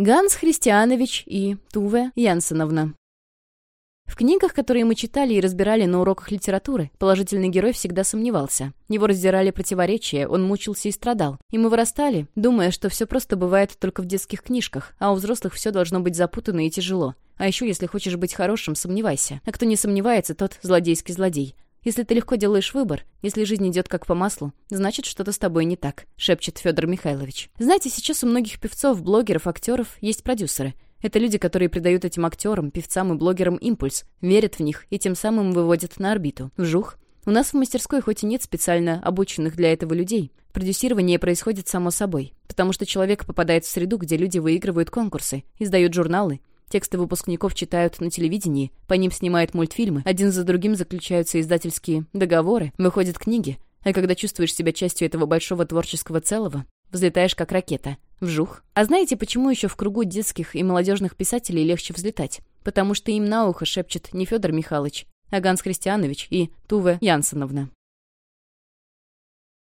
Ганс Христианович и Туве Янсеновна. В книгах, которые мы читали и разбирали на уроках литературы, положительный герой всегда сомневался. Его раздирали противоречия, он мучился и страдал. И мы вырастали, думая, что все просто бывает только в детских книжках, а у взрослых все должно быть запутанно и тяжело. А еще, если хочешь быть хорошим, сомневайся. А кто не сомневается, тот злодейский злодей. Если ты легко делаешь выбор, если жизнь идет как по маслу, значит, что-то с тобой не так», — шепчет Федор Михайлович. Знаете, сейчас у многих певцов, блогеров, актеров есть продюсеры. Это люди, которые придают этим актерам, певцам и блогерам импульс, верят в них и тем самым выводят на орбиту. Вжух. У нас в мастерской хоть и нет специально обученных для этого людей, продюсирование происходит само собой, потому что человек попадает в среду, где люди выигрывают конкурсы, издают журналы, Тексты выпускников читают на телевидении, по ним снимают мультфильмы, один за другим заключаются издательские договоры, выходят книги, а когда чувствуешь себя частью этого большого творческого целого, взлетаешь как ракета. Вжух. А знаете, почему еще в кругу детских и молодежных писателей легче взлетать? Потому что им на ухо шепчет не Федор Михайлович, а Ганс Христианович и Туве Янсеновна.